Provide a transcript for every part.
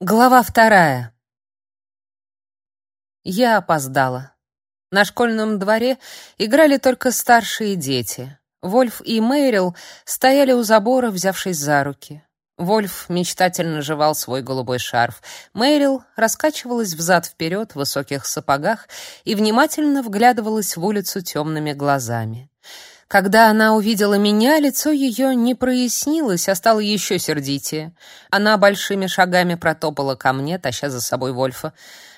Глава вторая. Я опоздала. На школьном дворе играли только старшие дети. Вольф и Мэрил стояли у забора, взявшись за руки. Вольф мечтательно жевал свой голубой шарф. Мэрил раскачивалась взад-вперед в высоких сапогах и внимательно вглядывалась в улицу темными глазами. Когда она увидела меня, лицо ее не прояснилось, а стало еще сердитее. Она большими шагами протопала ко мне, таща за собой Вольфа.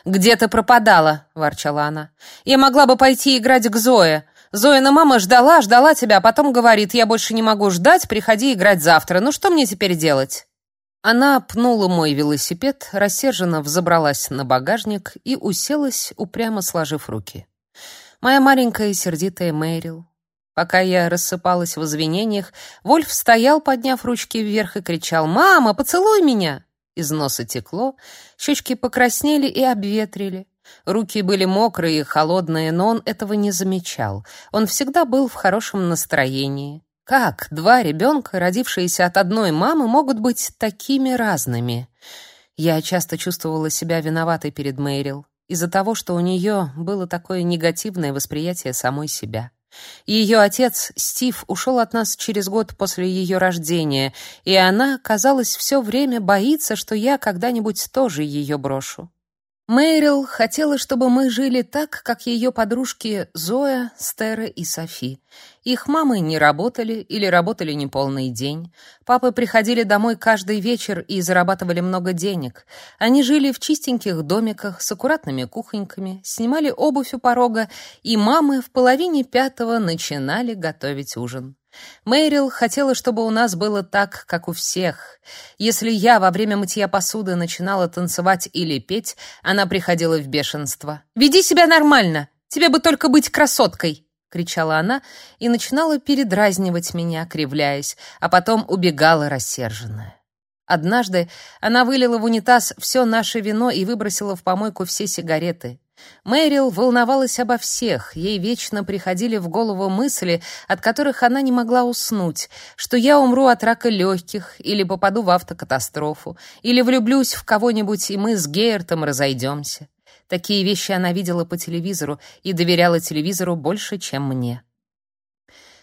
«Где ты пропадала?» — ворчала она. «Я могла бы пойти играть к Зое. Зоина мама ждала, ждала тебя, а потом говорит, я больше не могу ждать, приходи играть завтра. Ну что мне теперь делать?» Она пнула мой велосипед, рассерженно взобралась на багажник и уселась, упрямо сложив руки. Моя маленькая сердитая Мэрил, Пока я рассыпалась в извинениях, Вольф стоял, подняв ручки вверх и кричал «Мама, поцелуй меня!» Из носа текло, щечки покраснели и обветрили. Руки были мокрые и холодные, но он этого не замечал. Он всегда был в хорошем настроении. Как два ребенка, родившиеся от одной мамы, могут быть такими разными? Я часто чувствовала себя виноватой перед Мэрил из-за того, что у нее было такое негативное восприятие самой себя. Ее отец, Стив, ушел от нас через год после ее рождения, и она, казалось, все время боится, что я когда-нибудь тоже ее брошу. Мэрил хотела, чтобы мы жили так, как ее подружки Зоя, Стера и Софи. Их мамы не работали или работали не полный день. Папы приходили домой каждый вечер и зарабатывали много денег. Они жили в чистеньких домиках с аккуратными кухоньками, снимали обувь у порога, и мамы в половине пятого начинали готовить ужин. Мэрил хотела, чтобы у нас было так, как у всех. Если я во время мытья посуды начинала танцевать или петь, она приходила в бешенство. «Веди себя нормально! Тебе бы только быть красоткой!» — кричала она и начинала передразнивать меня, кривляясь, а потом убегала рассерженная. Однажды она вылила в унитаз все наше вино и выбросила в помойку все сигареты. Мэрил волновалась обо всех, ей вечно приходили в голову мысли, от которых она не могла уснуть, что я умру от рака легких, или попаду в автокатастрофу, или влюблюсь в кого-нибудь, и мы с Гейертом разойдемся. Такие вещи она видела по телевизору и доверяла телевизору больше, чем мне.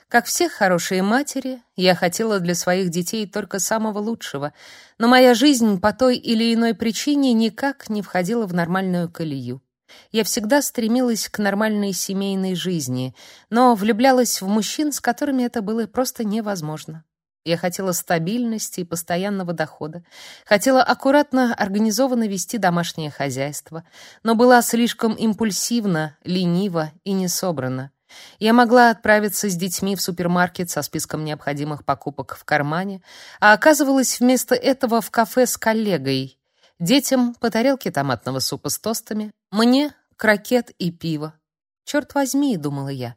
Как все хорошие матери, я хотела для своих детей только самого лучшего, но моя жизнь по той или иной причине никак не входила в нормальную колею. Я всегда стремилась к нормальной семейной жизни, но влюблялась в мужчин, с которыми это было просто невозможно. Я хотела стабильности и постоянного дохода, хотела аккуратно, организованно вести домашнее хозяйство, но была слишком импульсивна, ленива и несобрана. Я могла отправиться с детьми в супермаркет со списком необходимых покупок в кармане, а оказывалась вместо этого в кафе с коллегой, Детям по тарелке томатного супа с тостами, мне крокет и пиво. Черт возьми, думала я.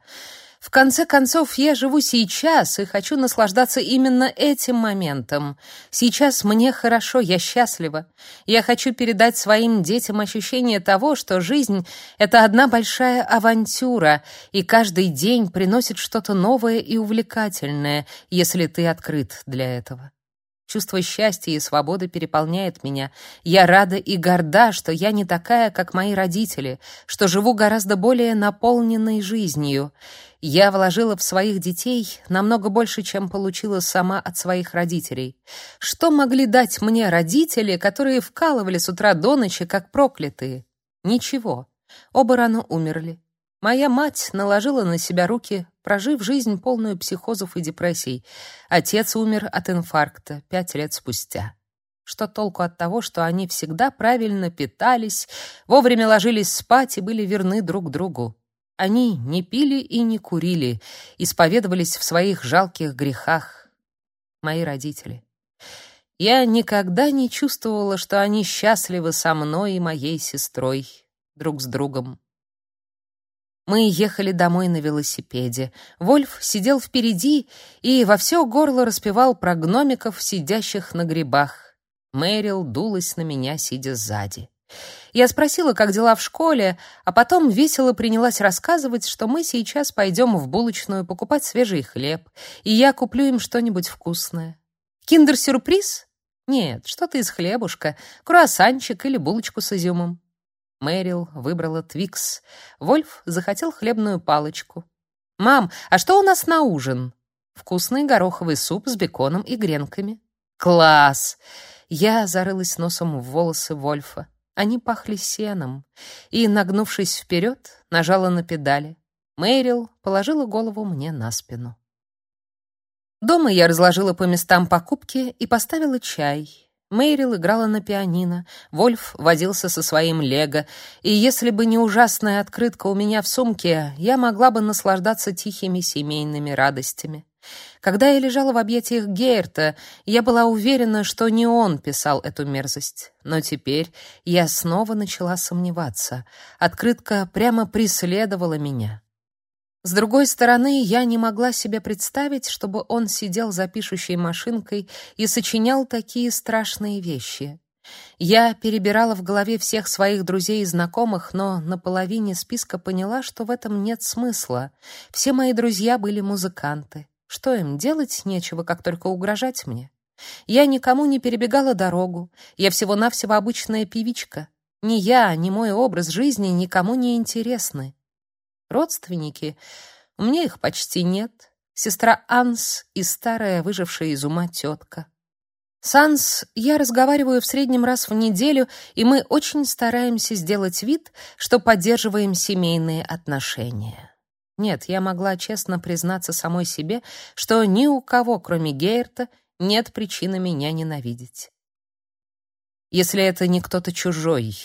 В конце концов, я живу сейчас и хочу наслаждаться именно этим моментом. Сейчас мне хорошо, я счастлива. Я хочу передать своим детям ощущение того, что жизнь — это одна большая авантюра, и каждый день приносит что-то новое и увлекательное, если ты открыт для этого. Чувство счастья и свободы переполняет меня. Я рада и горда, что я не такая, как мои родители, что живу гораздо более наполненной жизнью. Я вложила в своих детей намного больше, чем получила сама от своих родителей. Что могли дать мне родители, которые вкалывали с утра до ночи, как проклятые? Ничего. Оба рано умерли. Моя мать наложила на себя руки, прожив жизнь полную психозов и депрессий. Отец умер от инфаркта пять лет спустя. Что толку от того, что они всегда правильно питались, вовремя ложились спать и были верны друг другу? Они не пили и не курили, исповедовались в своих жалких грехах. Мои родители. Я никогда не чувствовала, что они счастливы со мной и моей сестрой, друг с другом. Мы ехали домой на велосипеде. Вольф сидел впереди и во все горло распевал про гномиков, сидящих на грибах. Мэрил дулась на меня, сидя сзади. Я спросила, как дела в школе, а потом весело принялась рассказывать, что мы сейчас пойдем в булочную покупать свежий хлеб, и я куплю им что-нибудь вкусное. Киндер-сюрприз? Нет, что-то из хлебушка, круассанчик или булочку с изюмом. Мэрил выбрала Твикс. Вольф захотел хлебную палочку. «Мам, а что у нас на ужин?» «Вкусный гороховый суп с беконом и гренками». «Класс!» Я зарылась носом в волосы Вольфа. Они пахли сеном. И, нагнувшись вперед, нажала на педали. Мэрил положила голову мне на спину. Дома я разложила по местам покупки и поставила чай. Мейрил играла на пианино, Вольф возился со своим лего, и если бы не ужасная открытка у меня в сумке, я могла бы наслаждаться тихими семейными радостями. Когда я лежала в объятиях Гейрта, я была уверена, что не он писал эту мерзость. Но теперь я снова начала сомневаться. Открытка прямо преследовала меня. С другой стороны, я не могла себе представить, чтобы он сидел за пишущей машинкой и сочинял такие страшные вещи. Я перебирала в голове всех своих друзей и знакомых, но на половине списка поняла, что в этом нет смысла. Все мои друзья были музыканты. Что им делать нечего, как только угрожать мне? Я никому не перебегала дорогу. Я всего-навсего обычная певичка. Ни я, ни мой образ жизни никому не интересны. Родственники, у меня их почти нет. Сестра Анс и старая выжившая из ума тетка. С Анс я разговариваю в среднем раз в неделю, и мы очень стараемся сделать вид, что поддерживаем семейные отношения. Нет, я могла честно признаться самой себе, что ни у кого, кроме Гейрта, нет причины меня ненавидеть. Если это не кто-то чужой,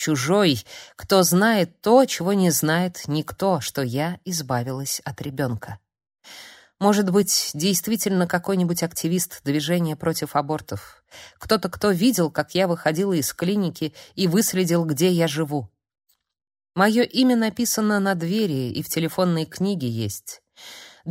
чужой, кто знает то, чего не знает никто, что я избавилась от ребенка. Может быть, действительно какой-нибудь активист движения против абортов. Кто-то, кто видел, как я выходила из клиники и выследил, где я живу. Мое имя написано на двери и в телефонной книге есть.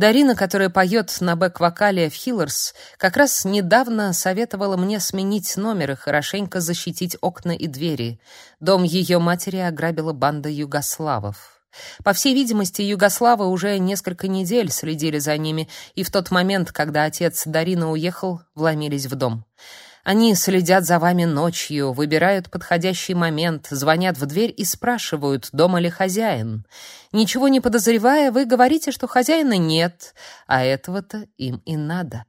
Дарина, которая поет на бэк-вокале в Хиллерс, как раз недавно советовала мне сменить номер и хорошенько защитить окна и двери. Дом ее матери ограбила банда югославов. По всей видимости, югославы уже несколько недель следили за ними, и в тот момент, когда отец Дарины уехал, вломились в дом. Они следят за вами ночью, выбирают подходящий момент, звонят в дверь и спрашивают, дома ли хозяин. Ничего не подозревая, вы говорите, что хозяина нет, а этого-то им и надо.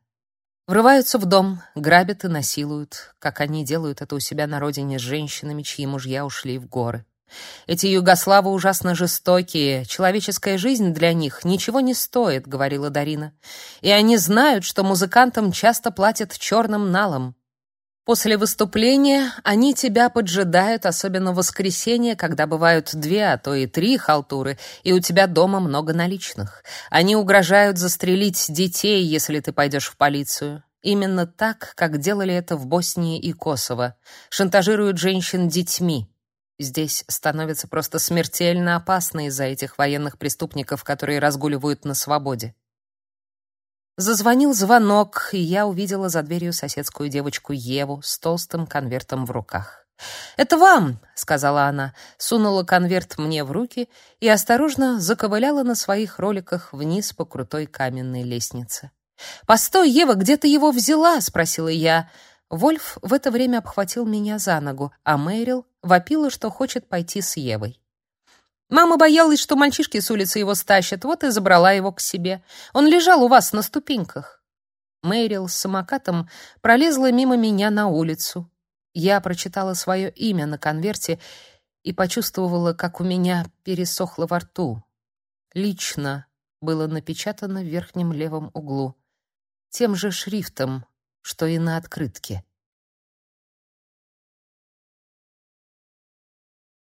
Врываются в дом, грабят и насилуют, как они делают это у себя на родине с женщинами, чьи мужья ушли в горы. Эти югославы ужасно жестокие, человеческая жизнь для них ничего не стоит, говорила Дарина. И они знают, что музыкантам часто платят черным налом. После выступления они тебя поджидают, особенно в воскресенье, когда бывают две, а то и три халтуры, и у тебя дома много наличных. Они угрожают застрелить детей, если ты пойдешь в полицию. Именно так, как делали это в Боснии и Косово. Шантажируют женщин детьми. Здесь становится просто смертельно опасно из-за этих военных преступников, которые разгуливают на свободе. Зазвонил звонок, и я увидела за дверью соседскую девочку Еву с толстым конвертом в руках. «Это вам», — сказала она, сунула конверт мне в руки и осторожно заковыляла на своих роликах вниз по крутой каменной лестнице. «Постой, Ева, где ты его взяла?» — спросила я. Вольф в это время обхватил меня за ногу, а Мэрил вопила, что хочет пойти с Евой. Мама боялась, что мальчишки с улицы его стащат, вот и забрала его к себе. Он лежал у вас на ступеньках. Мэрил с самокатом пролезла мимо меня на улицу. Я прочитала свое имя на конверте и почувствовала, как у меня пересохло во рту. Лично было напечатано в верхнем левом углу, тем же шрифтом, что и на открытке.